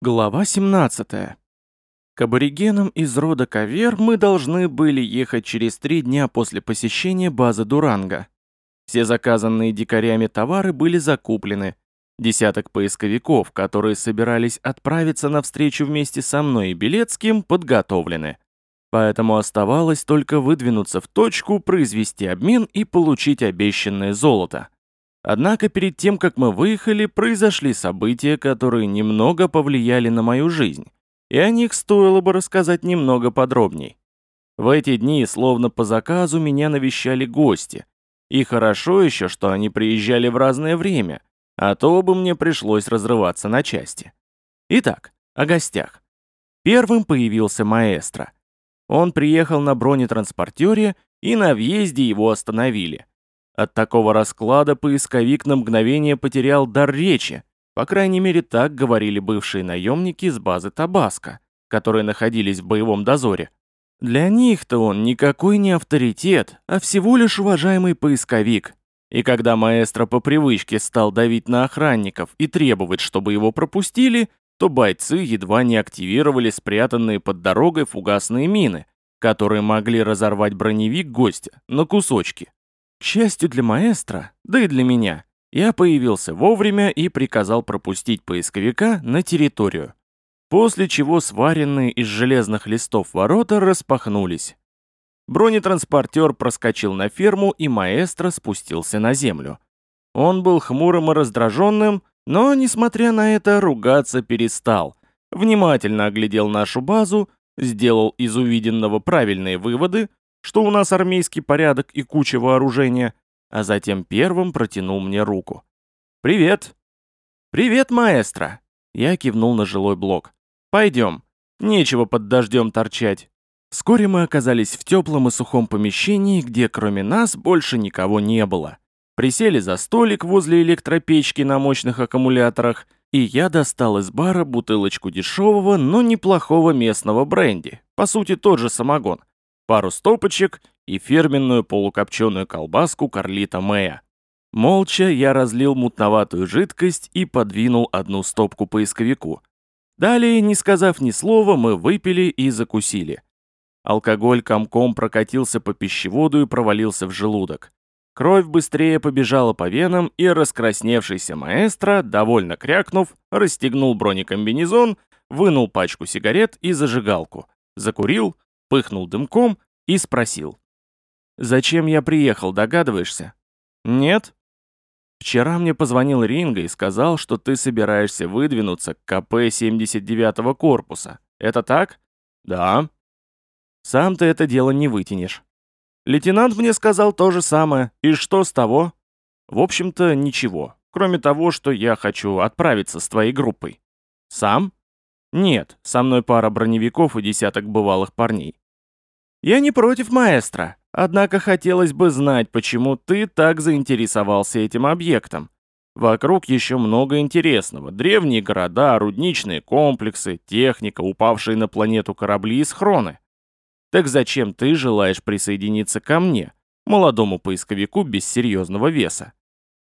Глава 17. К аборигенам из рода Кавер мы должны были ехать через три дня после посещения базы Дуранга. Все заказанные дикарями товары были закуплены. Десяток поисковиков, которые собирались отправиться навстречу вместе со мной и Белецким, подготовлены. Поэтому оставалось только выдвинуться в точку, произвести обмен и получить обещанное золото. Однако перед тем, как мы выехали, произошли события, которые немного повлияли на мою жизнь, и о них стоило бы рассказать немного подробней. В эти дни, словно по заказу, меня навещали гости. И хорошо еще, что они приезжали в разное время, а то бы мне пришлось разрываться на части. Итак, о гостях. Первым появился маэстро. Он приехал на бронетранспортере, и на въезде его остановили. От такого расклада поисковик на мгновение потерял дар речи. По крайней мере, так говорили бывшие наемники с базы Табаско, которые находились в боевом дозоре. Для них-то он никакой не авторитет, а всего лишь уважаемый поисковик. И когда маэстро по привычке стал давить на охранников и требовать, чтобы его пропустили, то бойцы едва не активировали спрятанные под дорогой фугасные мины, которые могли разорвать броневик гостя на кусочки. К счастью для маэстро, да и для меня, я появился вовремя и приказал пропустить поисковика на территорию. После чего сваренные из железных листов ворота распахнулись. Бронетранспортер проскочил на ферму, и маэстро спустился на землю. Он был хмурым и раздраженным, но, несмотря на это, ругаться перестал. Внимательно оглядел нашу базу, сделал из увиденного правильные выводы, что у нас армейский порядок и куча вооружения, а затем первым протянул мне руку. «Привет!» «Привет, маэстро!» Я кивнул на жилой блок. «Пойдем. Нечего под дождем торчать». Вскоре мы оказались в теплом и сухом помещении, где кроме нас больше никого не было. Присели за столик возле электропечки на мощных аккумуляторах, и я достал из бара бутылочку дешевого, но неплохого местного бренди, по сути тот же самогон, пару стопочек и фирменную полукопченую колбаску Карлита Мэя. Молча я разлил мутноватую жидкость и подвинул одну стопку поисковику. Далее, не сказав ни слова, мы выпили и закусили. Алкоголь комком прокатился по пищеводу и провалился в желудок. Кровь быстрее побежала по венам, и раскрасневшийся маэстро, довольно крякнув, расстегнул бронекомбинезон, вынул пачку сигарет и зажигалку, закурил, пыхнул дымком и спросил. «Зачем я приехал, догадываешься?» «Нет?» «Вчера мне позвонил Ринга и сказал, что ты собираешься выдвинуться к КП 79-го корпуса. Это так?» «Да». «Сам ты это дело не вытянешь». «Лейтенант мне сказал то же самое. И что с того?» «В общем-то, ничего. Кроме того, что я хочу отправиться с твоей группой». «Сам?» «Нет, со мной пара броневиков и десяток бывалых парней». «Я не против маэстро, однако хотелось бы знать, почему ты так заинтересовался этим объектом. Вокруг еще много интересного. Древние города, рудничные комплексы, техника, упавшие на планету корабли и схроны. Так зачем ты желаешь присоединиться ко мне, молодому поисковику без серьезного веса?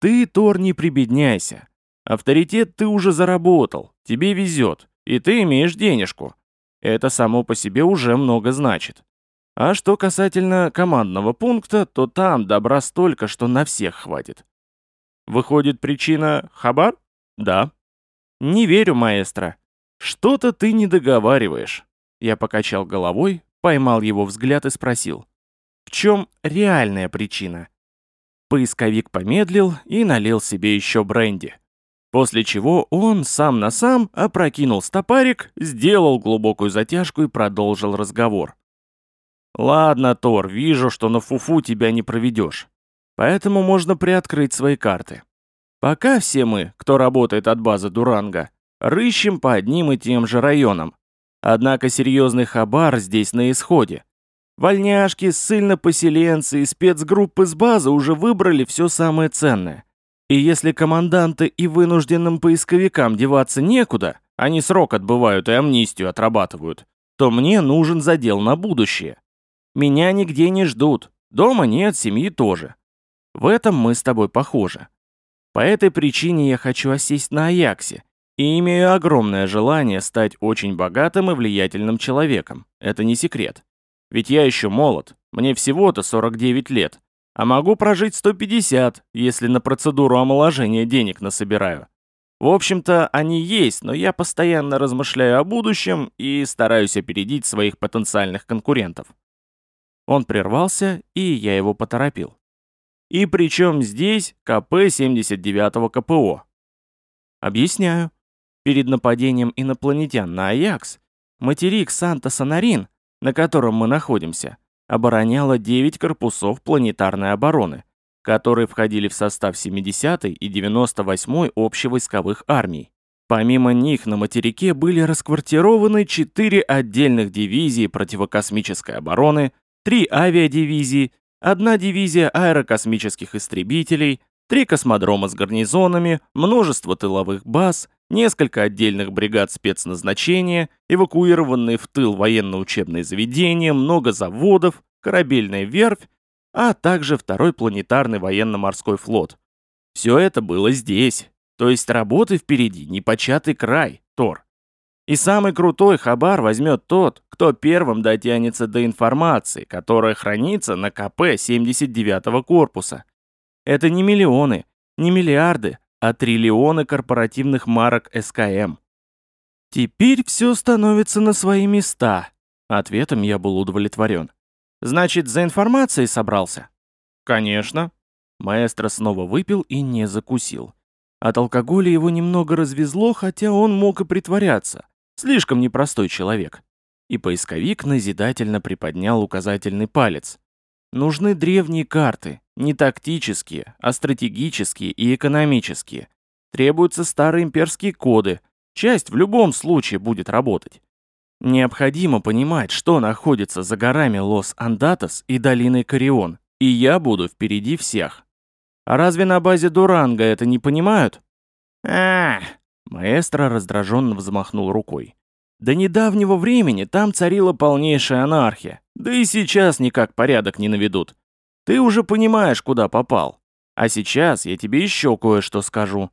Ты, Тор, не прибедняйся. Авторитет ты уже заработал, тебе везет, и ты имеешь денежку. Это само по себе уже много значит. А что касательно командного пункта, то там добра столько, что на всех хватит. Выходит, причина хабар? Да. Не верю, маэстро. Что-то ты не договариваешь. Я покачал головой, поймал его взгляд и спросил. В чем реальная причина? Поисковик помедлил и налил себе еще бренди. После чего он сам на сам опрокинул стопарик, сделал глубокую затяжку и продолжил разговор. «Ладно, Тор, вижу, что на фуфу тебя не проведешь. Поэтому можно приоткрыть свои карты. Пока все мы, кто работает от базы Дуранга, рыщем по одним и тем же районам. Однако серьезный хабар здесь на исходе. Вольняшки, ссыльно-поселенцы и спецгруппы с базы уже выбрали все самое ценное. И если команданты и вынужденным поисковикам деваться некуда, они срок отбывают и амнистию отрабатывают, то мне нужен задел на будущее. Меня нигде не ждут, дома нет, семьи тоже. В этом мы с тобой похожи. По этой причине я хочу осесть на Аяксе И имею огромное желание стать очень богатым и влиятельным человеком. Это не секрет. Ведь я еще молод, мне всего-то 49 лет. А могу прожить 150, если на процедуру омоложения денег насобираю. В общем-то, они есть, но я постоянно размышляю о будущем и стараюсь опередить своих потенциальных конкурентов. Он прервался, и я его поторопил. И причем здесь КП 79-го КПО? Объясняю. Перед нападением инопланетян на Аякс, материк Санта-Санарин, на котором мы находимся, обороняло 9 корпусов планетарной обороны, которые входили в состав 70-й и 98-й общевойсковых армий. Помимо них на материке были расквартированы 4 отдельных дивизии противокосмической обороны, 3 авиадивизии, одна дивизия аэрокосмических истребителей, три космодрома с гарнизонами, множество тыловых баз, несколько отдельных бригад спецназначения, эвакуированные в тыл военно-учебные заведения, много заводов, корабельная верфь, а также второй планетарный военно-морской флот. Все это было здесь, то есть работы впереди непочатый край, Тор. И самый крутой хабар возьмет тот, кто первым дотянется до информации, которая хранится на КП 79-го корпуса. Это не миллионы, не миллиарды, а триллионы корпоративных марок СКМ. Теперь все становится на свои места. Ответом я был удовлетворен. Значит, за информацией собрался? Конечно. Маэстро снова выпил и не закусил. От алкоголя его немного развезло, хотя он мог и притворяться. Слишком непростой человек. И поисковик назидательно приподнял указательный палец. Нужны древние карты, не тактические, а стратегические и экономические. Требуются старые имперские коды. Часть в любом случае будет работать. Необходимо понимать, что находится за горами Лос-Андатос и долиной Карион, и я буду впереди всех. А разве на базе Дуранга это не понимают? а Маэстро раздраженно взмахнул рукой. До недавнего времени там царила полнейшая анархия, да и сейчас никак порядок не наведут. Ты уже понимаешь, куда попал. А сейчас я тебе еще кое-что скажу.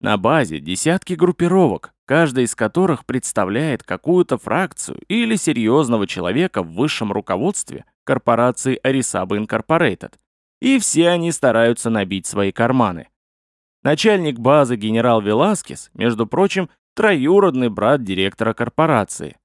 На базе десятки группировок, каждая из которых представляет какую-то фракцию или серьезного человека в высшем руководстве корпорации Arisaba Incorporated. И все они стараются набить свои карманы. Начальник базы генерал Веласкес, между прочим, троюродный брат директора корпорации.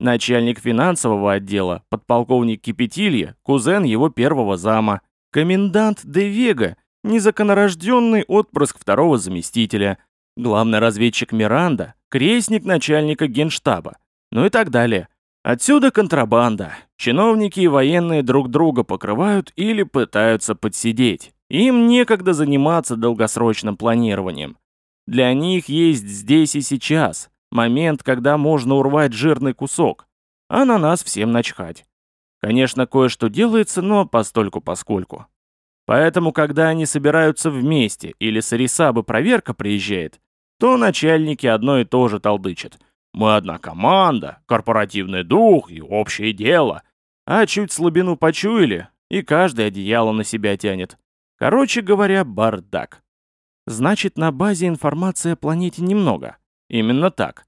Начальник финансового отдела, подполковник Кипятилья, кузен его первого зама. Комендант Де Вега, незаконорожденный отпрыск второго заместителя. Главный разведчик Миранда, крестник начальника генштаба. Ну и так далее. Отсюда контрабанда. Чиновники и военные друг друга покрывают или пытаются подсидеть. Им некогда заниматься долгосрочным планированием. Для них есть здесь и сейчас момент, когда можно урвать жирный кусок, а на нас всем начхать. Конечно, кое-что делается, но постольку-поскольку. Поэтому, когда они собираются вместе или с Арисабы проверка приезжает, то начальники одно и то же толдычат – мы одна команда, корпоративный дух и общее дело. А чуть слабину почуяли, и каждый одеяло на себя тянет. Короче говоря, бардак. Значит, на базе информации о планете немного. Именно так.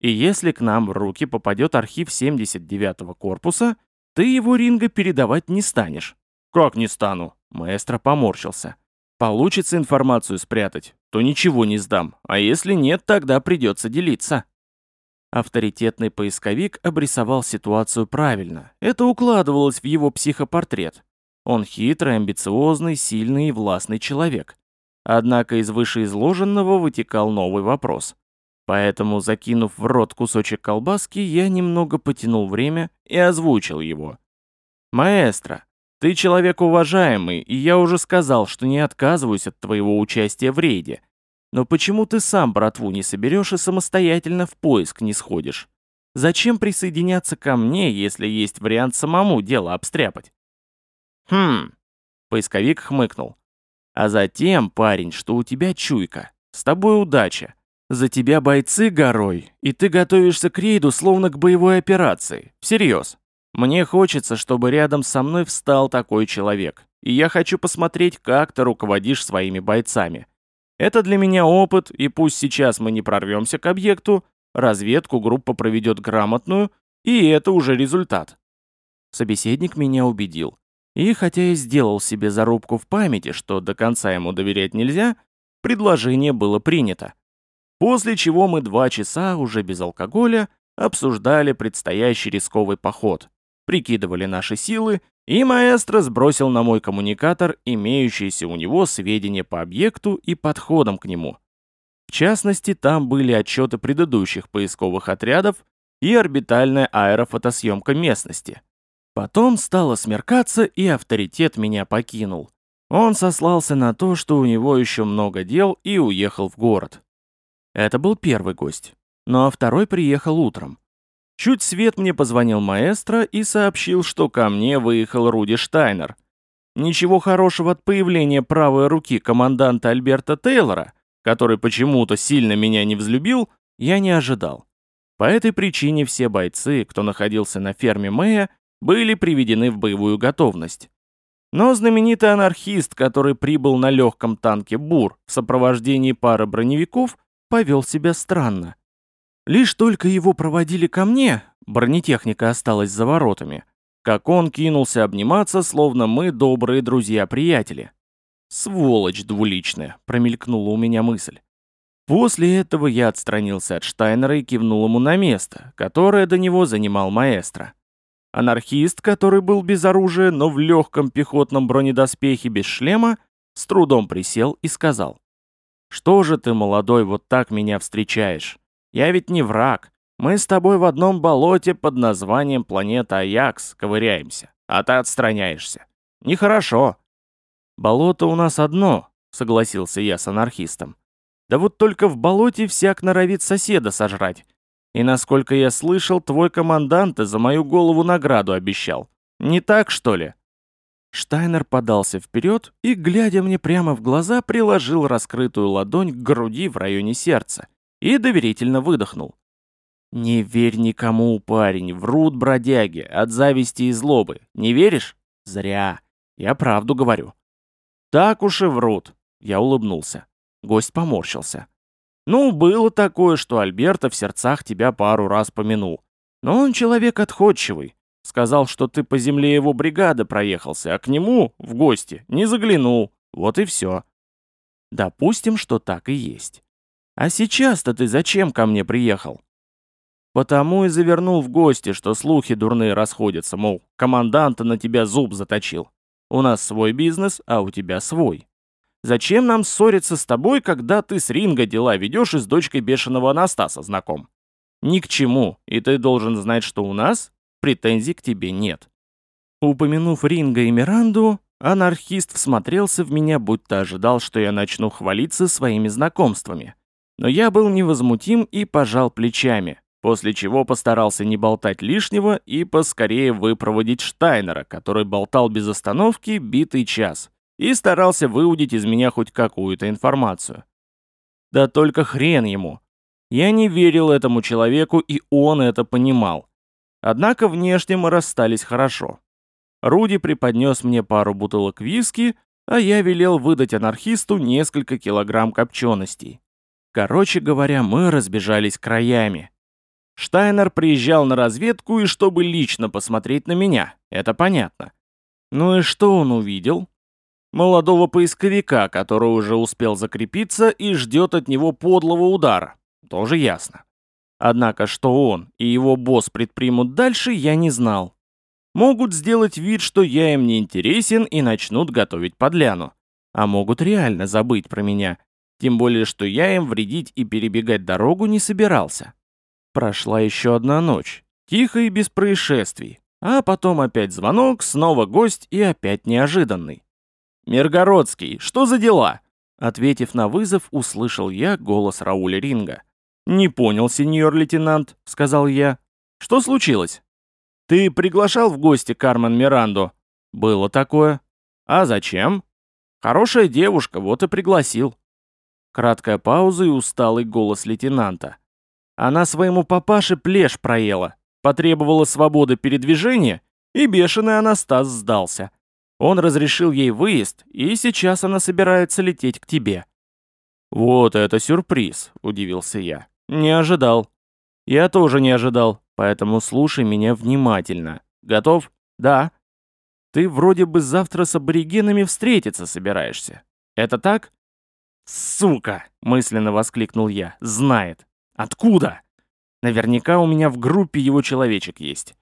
И если к нам в руки попадет архив 79-го корпуса, ты его Ринга передавать не станешь. Как не стану? Маэстро поморщился. Получится информацию спрятать, то ничего не сдам, а если нет, тогда придется делиться. Авторитетный поисковик обрисовал ситуацию правильно. Это укладывалось в его психопортрет. Он хитрый, амбициозный, сильный и властный человек. Однако из вышеизложенного вытекал новый вопрос. Поэтому, закинув в рот кусочек колбаски, я немного потянул время и озвучил его. «Маэстро, ты человек уважаемый, и я уже сказал, что не отказываюсь от твоего участия в рейде. Но почему ты сам братву не соберешь и самостоятельно в поиск не сходишь? Зачем присоединяться ко мне, если есть вариант самому дело обстряпать? Хм, поисковик хмыкнул. А затем, парень, что у тебя чуйка. С тобой удача. За тебя бойцы горой, и ты готовишься к рейду словно к боевой операции. Всерьез. Мне хочется, чтобы рядом со мной встал такой человек. И я хочу посмотреть, как ты руководишь своими бойцами. Это для меня опыт, и пусть сейчас мы не прорвемся к объекту, разведку группа проведет грамотную, и это уже результат. Собеседник меня убедил. И хотя я сделал себе зарубку в памяти, что до конца ему доверять нельзя, предложение было принято. После чего мы два часа, уже без алкоголя, обсуждали предстоящий рисковый поход, прикидывали наши силы, и маэстро сбросил на мой коммуникатор имеющиеся у него сведения по объекту и подходам к нему. В частности, там были отчеты предыдущих поисковых отрядов и орбитальная аэрофотосъемка местности. Потом стало смеркаться, и авторитет меня покинул. Он сослался на то, что у него еще много дел, и уехал в город. Это был первый гость. Ну а второй приехал утром. Чуть свет мне позвонил маэстро и сообщил, что ко мне выехал Руди Штайнер. Ничего хорошего от появления правой руки команданта Альберта Тейлора, который почему-то сильно меня не взлюбил, я не ожидал. По этой причине все бойцы, кто находился на ферме Мэя, были приведены в боевую готовность. Но знаменитый анархист, который прибыл на легком танке «Бур» в сопровождении пары броневиков, повел себя странно. Лишь только его проводили ко мне, бронетехника осталась за воротами, как он кинулся обниматься, словно мы добрые друзья-приятели. «Сволочь двуличная», — промелькнула у меня мысль. После этого я отстранился от Штайнера и кивнул ему на место, которое до него занимал маэстро. Анархист, который был без оружия, но в легком пехотном бронедоспехе без шлема, с трудом присел и сказал. «Что же ты, молодой, вот так меня встречаешь? Я ведь не враг. Мы с тобой в одном болоте под названием планета Аякс ковыряемся, а ты отстраняешься. Нехорошо. Болото у нас одно, согласился я с анархистом. Да вот только в болоте всяк норовит соседа сожрать. И насколько я слышал, твой командант за мою голову награду обещал. Не так, что ли? Штайнер подался вперед и, глядя мне прямо в глаза, приложил раскрытую ладонь к груди в районе сердца и доверительно выдохнул. «Не верь никому, парень, врут бродяги, от зависти и злобы. Не веришь? Зря. Я правду говорю». «Так уж и врут», — я улыбнулся. Гость поморщился. «Ну, было такое, что Альберта в сердцах тебя пару раз помянул. Но он человек отходчивый. Сказал, что ты по земле его бригады проехался, а к нему, в гости, не заглянул. Вот и все». Допустим, что так и есть. А сейчас-то ты зачем ко мне приехал? Потому и завернул в гости, что слухи дурные расходятся, мол, команданта на тебя зуб заточил. У нас свой бизнес, а у тебя свой. Зачем нам ссориться с тобой, когда ты с Ринга дела ведешь и с дочкой бешеного Анастаса знаком? Ни к чему, и ты должен знать, что у нас претензий к тебе нет. Упомянув Ринга и Миранду, анархист всмотрелся в меня, будто ожидал, что я начну хвалиться своими знакомствами. Но я был невозмутим и пожал плечами, после чего постарался не болтать лишнего и поскорее выпроводить Штайнера, который болтал без остановки битый час, и старался выудить из меня хоть какую-то информацию. Да только хрен ему. Я не верил этому человеку, и он это понимал. Однако внешне мы расстались хорошо. Руди преподнес мне пару бутылок виски, а я велел выдать анархисту несколько килограмм копченостей. Короче говоря, мы разбежались краями. Штайнер приезжал на разведку и чтобы лично посмотреть на меня, это понятно. Ну и что он увидел? Молодого поисковика, который уже успел закрепиться и ждет от него подлого удара. Тоже ясно. Однако, что он и его босс предпримут дальше, я не знал. Могут сделать вид, что я им не интересен и начнут готовить подляну. А могут реально забыть про меня тем более, что я им вредить и перебегать дорогу не собирался. Прошла еще одна ночь, тихо и без происшествий. А потом опять звонок, снова гость и опять неожиданный. «Миргородский, что за дела?» Ответив на вызов, услышал я голос Рауля Ринга. «Не понял, сеньор лейтенант», — сказал я. «Что случилось?» «Ты приглашал в гости Кармен Миранду?» «Было такое». «А зачем?» «Хорошая девушка, вот и пригласил». Краткая пауза и усталый голос лейтенанта. Она своему папаше плешь проела, потребовала свободы передвижения, и бешеный Анастас сдался. Он разрешил ей выезд, и сейчас она собирается лететь к тебе. «Вот это сюрприз», — удивился я. «Не ожидал». «Я тоже не ожидал, поэтому слушай меня внимательно. Готов?» «Да». «Ты вроде бы завтра с аборигенами встретиться собираешься. Это так?» «Сука!» — мысленно воскликнул я. «Знает. Откуда?» «Наверняка у меня в группе его человечек есть».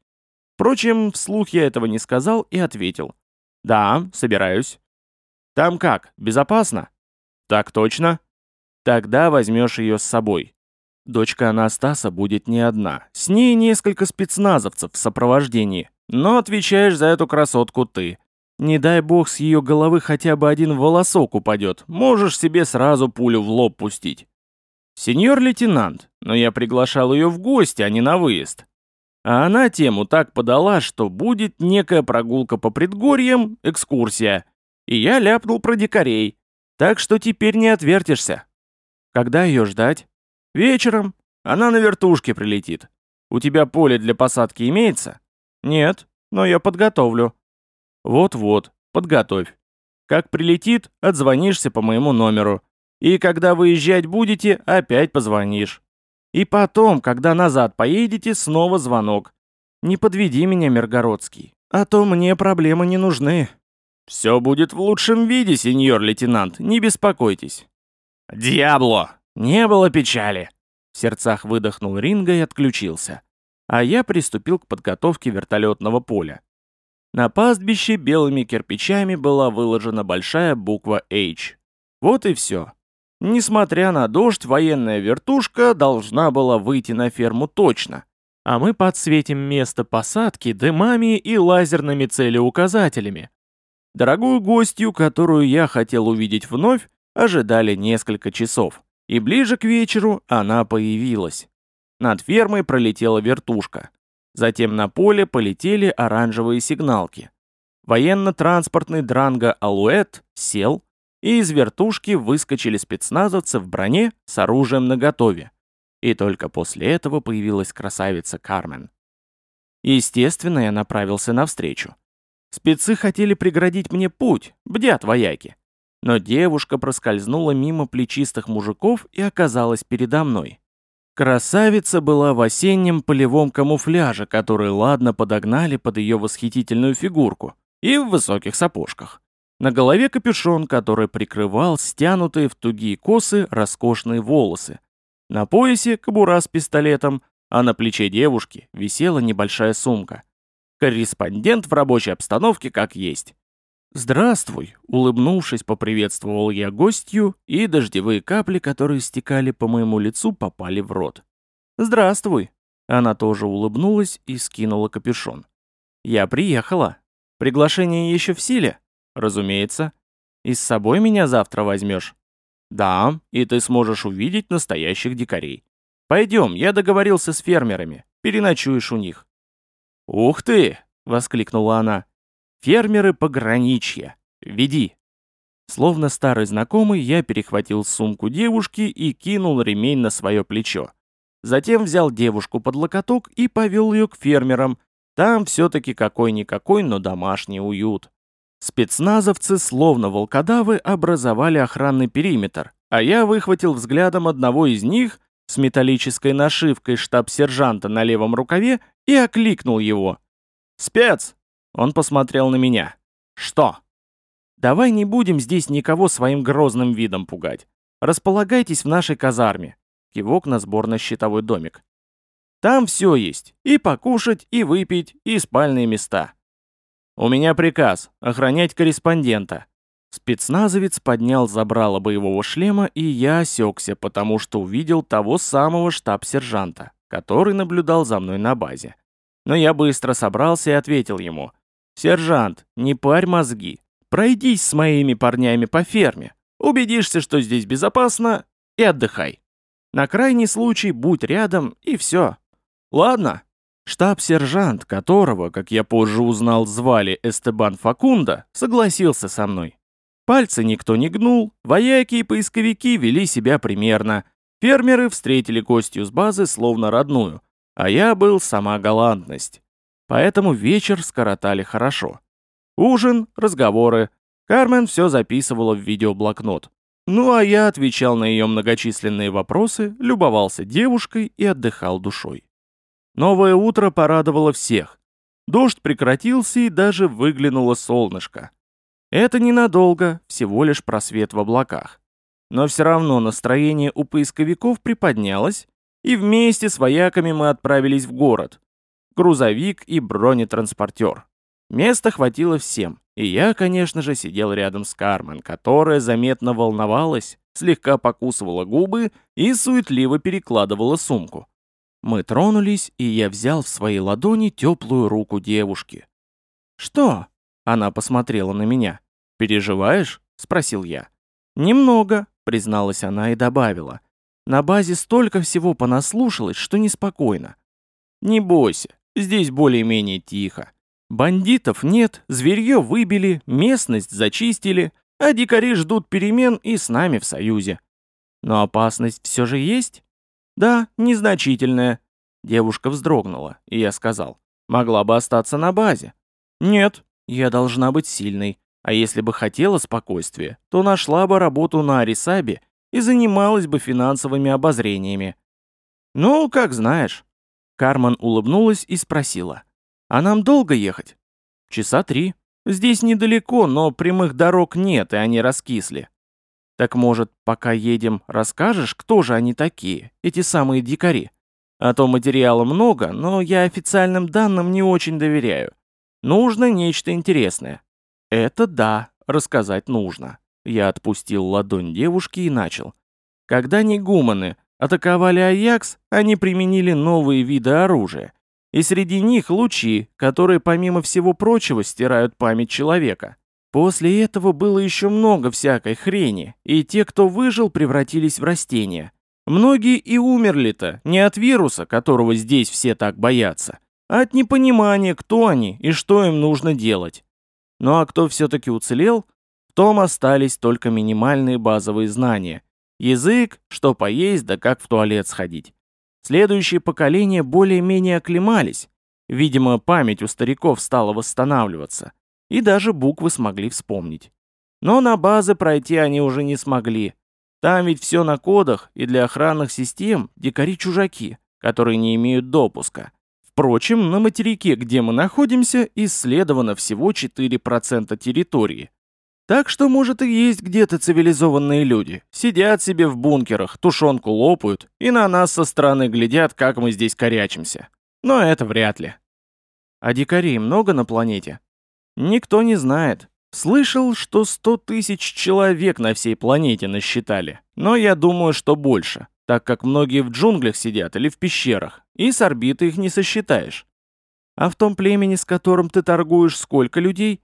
Впрочем, вслух я этого не сказал и ответил. «Да, собираюсь». «Там как, безопасно?» «Так точно». «Тогда возьмешь ее с собой. Дочка Анастаса будет не одна. С ней несколько спецназовцев в сопровождении. Но отвечаешь за эту красотку ты. Не дай бог с ее головы хотя бы один волосок упадет, можешь себе сразу пулю в лоб пустить. Сеньор лейтенант, но я приглашал ее в гости, а не на выезд. А она тему так подала, что будет некая прогулка по предгорьям, экскурсия. И я ляпнул про дикарей. Так что теперь не отвертишься. Когда ее ждать? Вечером. Она на вертушке прилетит. У тебя поле для посадки имеется? Нет, но я подготовлю. Вот-вот, подготовь. Как прилетит, отзвонишься по моему номеру. И когда выезжать будете, опять позвонишь. И потом, когда назад поедете, снова звонок. Не подведи меня, Миргородский, а то мне проблемы не нужны. Все будет в лучшем виде, сеньор лейтенант, не беспокойтесь. Диабло! Не было печали! В сердцах выдохнул Ринга и отключился. А я приступил к подготовке вертолетного поля. На пастбище белыми кирпичами была выложена большая буква H. Вот и все. Несмотря на дождь, военная вертушка должна была выйти на ферму точно. А мы подсветим место посадки дымами и лазерными целеуказателями. Дорогую гостью, которую я хотел увидеть вновь, ожидали несколько часов. И ближе к вечеру она появилась. Над фермой пролетела вертушка. Затем на поле полетели оранжевые сигналки. Военно-транспортный дранго «Алуэт» сел, и из вертушки выскочили спецназовцы в броне с оружием наготове. И только после этого появилась красавица Кармен. Естественно, я направился навстречу. Спецы хотели преградить мне путь, бдят вояки. Но девушка проскользнула мимо плечистых мужиков и оказалась передо мной. Красавица была в осеннем полевом камуфляже, который ладно подогнали под ее восхитительную фигурку, и в высоких сапожках. На голове капюшон, который прикрывал стянутые в тугие косы роскошные волосы. На поясе кобура с пистолетом, а на плече девушки висела небольшая сумка. Корреспондент в рабочей обстановке как есть. «Здравствуй», — улыбнувшись, поприветствовал я гостью, и дождевые капли, которые стекали по моему лицу, попали в рот. «Здравствуй». Она тоже улыбнулась и скинула капюшон. «Я приехала. Приглашение еще в силе?» «Разумеется. И с собой меня завтра возьмешь?» «Да, и ты сможешь увидеть настоящих дикарей. Пойдем, я договорился с фермерами. Переночуешь у них». «Ух ты!» — воскликнула она. Фермеры пограничья. Веди. Словно старый знакомый, я перехватил сумку девушки и кинул ремень на свое плечо. Затем взял девушку под локоток и повел ее к фермерам. Там все-таки какой-никакой, но домашний уют. Спецназовцы, словно волкодавы, образовали охранный периметр, а я выхватил взглядом одного из них с металлической нашивкой штаб-сержанта на левом рукаве и окликнул его. «Спец, он посмотрел на меня. «Что?» «Давай не будем здесь никого своим грозным видом пугать. Располагайтесь в нашей казарме». Кивок на сборно-щитовой домик. «Там все есть. И покушать, и выпить, и спальные места». «У меня приказ — охранять корреспондента». Спецназовец поднял забрало боевого шлема, и я осекся, потому что увидел того самого штаб-сержанта, который наблюдал за мной на базе. Но я быстро собрался и ответил ему — «Сержант, не парь мозги. Пройдись с моими парнями по ферме. Убедишься, что здесь безопасно, и отдыхай. На крайний случай будь рядом, и все. Ладно?» Штаб-сержант, которого, как я позже узнал, звали Эстебан Факунда, согласился со мной. Пальцы никто не гнул, вояки и поисковики вели себя примерно. Фермеры встретили гостью с базы словно родную, а я был сама галантность. Поэтому вечер скоротали хорошо. Ужин, разговоры. Кармен все записывала в видеоблокнот. Ну а я отвечал на ее многочисленные вопросы, любовался девушкой и отдыхал душой. Новое утро порадовало всех. Дождь прекратился и даже выглянуло солнышко. Это ненадолго, всего лишь просвет в облаках. Но все равно настроение у поисковиков приподнялось, и вместе с вояками мы отправились в город. Грузовик и бронетранспортер. Места хватило всем, и я, конечно же, сидел рядом с Кармен, которая заметно волновалась, слегка покусывала губы и суетливо перекладывала сумку. Мы тронулись, и я взял в свои ладони теплую руку девушки. «Что?» — она посмотрела на меня. «Переживаешь?» — спросил я. «Немного», — призналась она и добавила. «На базе столько всего понаслушалось, что неспокойно». «Не бойся, здесь более-менее тихо. Бандитов нет, зверье выбили, местность зачистили, а дикари ждут перемен и с нами в союзе. Но опасность все же есть?» «Да, незначительная». Девушка вздрогнула, и я сказал. «Могла бы остаться на базе». «Нет, я должна быть сильной. А если бы хотела спокойствия, то нашла бы работу на Арисабе и занималась бы финансовыми обозрениями. Ну, как знаешь». Карман улыбнулась и спросила. «А нам долго ехать?» «Часа три. Здесь недалеко, но прямых дорог нет, и они раскисли. Так может, пока едем, расскажешь, кто же они такие, эти самые дикари? А то материала много, но я официальным данным не очень доверяю. Нужно нечто интересное. Это да, рассказать нужно. Я отпустил ладонь девушки и начал. Когда негуманы атаковали Аякс, они применили новые виды оружия. И среди них лучи, которые помимо всего прочего стирают память человека. После этого было еще много всякой хрени, и те, кто выжил, превратились в растения. Многие и умерли-то не от вируса, которого здесь все так боятся, а от непонимания, кто они и что им нужно делать. Ну а кто все-таки уцелел, в том остались только минимальные базовые знания. Язык, что поесть, да как в туалет сходить. Следующие поколения более-менее оклемались. Видимо, память у стариков стала восстанавливаться и даже буквы смогли вспомнить. Но на базы пройти они уже не смогли. Там ведь все на кодах, и для охранных систем дикари-чужаки, которые не имеют допуска. Впрочем, на материке, где мы находимся, исследовано всего 4% территории. Так что, может, и есть где-то цивилизованные люди. Сидят себе в бункерах, тушенку лопают, и на нас со стороны глядят, как мы здесь корячимся. Но это вряд ли. А дикарей много на планете? Никто не знает. Слышал, что сто тысяч человек на всей планете насчитали, но я думаю, что больше, так как многие в джунглях сидят или в пещерах, и с орбиты их не сосчитаешь. А в том племени, с которым ты торгуешь, сколько людей?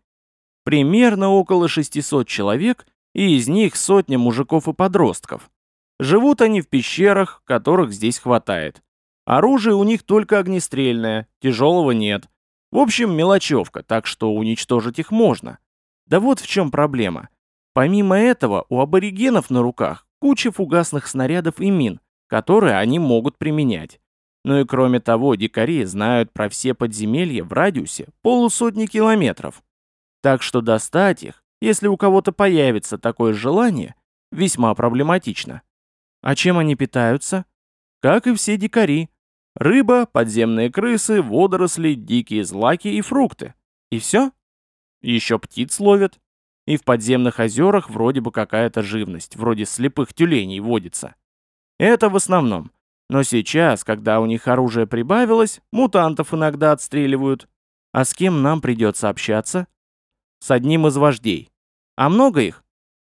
Примерно около 600 человек, и из них сотня мужиков и подростков. Живут они в пещерах, которых здесь хватает. Оружие у них только огнестрельное, тяжелого нет, в общем, мелочевка, так что уничтожить их можно. Да вот в чем проблема. Помимо этого, у аборигенов на руках куча фугасных снарядов и мин, которые они могут применять. Ну и кроме того, дикари знают про все подземелья в радиусе полусотни километров. Так что достать их, если у кого-то появится такое желание, весьма проблематично. А чем они питаются? Как и все дикари, Рыба, подземные крысы, водоросли, дикие злаки и фрукты. И все? Еще птиц ловят. И в подземных озерах вроде бы какая-то живность, вроде слепых тюленей водится. Это в основном. Но сейчас, когда у них оружие прибавилось, мутантов иногда отстреливают. А с кем нам придется общаться? С одним из вождей. А много их?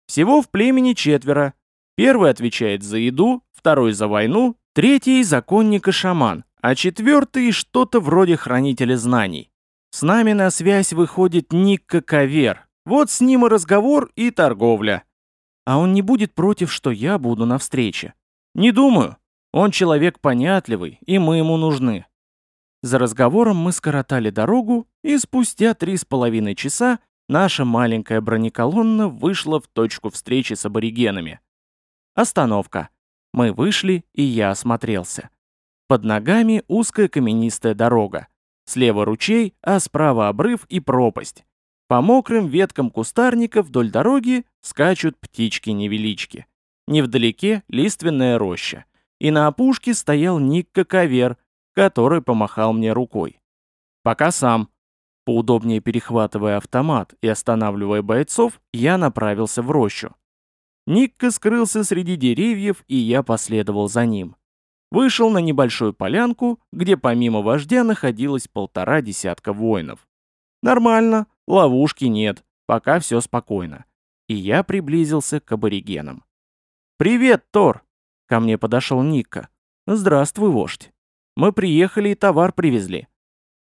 Всего в племени четверо. Первый отвечает за еду, второй за войну, Третий — законник и шаман, а четвертый — что-то вроде хранителя знаний. С нами на связь выходит Никка Кавер. Вот с ним и разговор, и торговля. А он не будет против, что я буду на встрече. Не думаю. Он человек понятливый, и мы ему нужны. За разговором мы скоротали дорогу, и спустя три с половиной часа наша маленькая бронеколонна вышла в точку встречи с аборигенами. Остановка. Мы вышли, и я осмотрелся. Под ногами узкая каменистая дорога. Слева ручей, а справа обрыв и пропасть. По мокрым веткам кустарника вдоль дороги скачут птички-невелички. Невдалеке лиственная роща. И на опушке стоял Никка Кавер, который помахал мне рукой. Пока сам. Поудобнее перехватывая автомат и останавливая бойцов, я направился в рощу. Никка скрылся среди деревьев, и я последовал за ним. Вышел на небольшую полянку, где помимо вождя находилось полтора десятка воинов. Нормально, ловушки нет, пока все спокойно. И я приблизился к аборигенам. «Привет, Тор!» Ко мне подошел Никка. «Здравствуй, вождь. Мы приехали и товар привезли».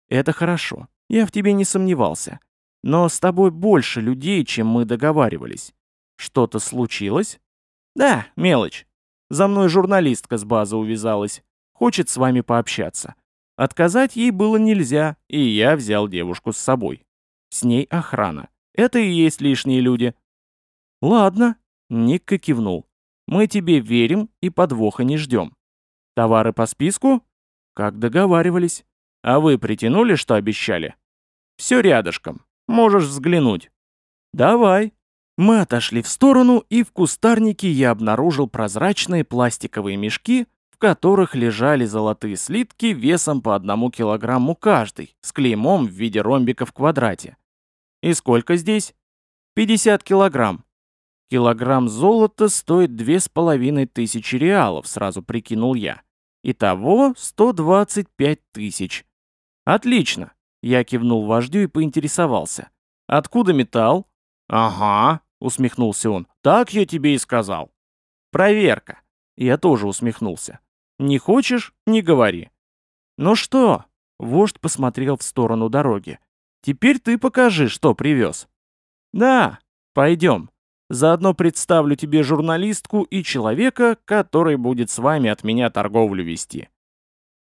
«Это хорошо. Я в тебе не сомневался. Но с тобой больше людей, чем мы договаривались. Что-то случилось?» «Да, мелочь. За мной журналистка с базы увязалась. Хочет с вами пообщаться. Отказать ей было нельзя, и я взял девушку с собой. С ней охрана. Это и есть лишние люди». «Ладно», — Никка кивнул. Мы тебе верим и подвоха не ждем. Товары по списку? Как договаривались. А вы притянули, что обещали? Все рядышком. Можешь взглянуть. Давай. Мы отошли в сторону, и в кустарнике я обнаружил прозрачные пластиковые мешки, в которых лежали золотые слитки весом по одному килограмму каждый, с клеймом в виде ромбика в квадрате. И сколько здесь? 50 килограмм. Килограмм золота стоит две с половиной тысячи реалов, сразу прикинул я. Итого 125 тысяч. Отлично. Я кивнул вождю и поинтересовался. Откуда металл? Ага, усмехнулся он. Так я тебе и сказал. Проверка. Я тоже усмехнулся. Не хочешь — не говори. Ну что? Вождь посмотрел в сторону дороги. Теперь ты покажи, что привез. Да, пойдем. Заодно представлю тебе журналистку и человека, который будет с вами от меня торговлю вести.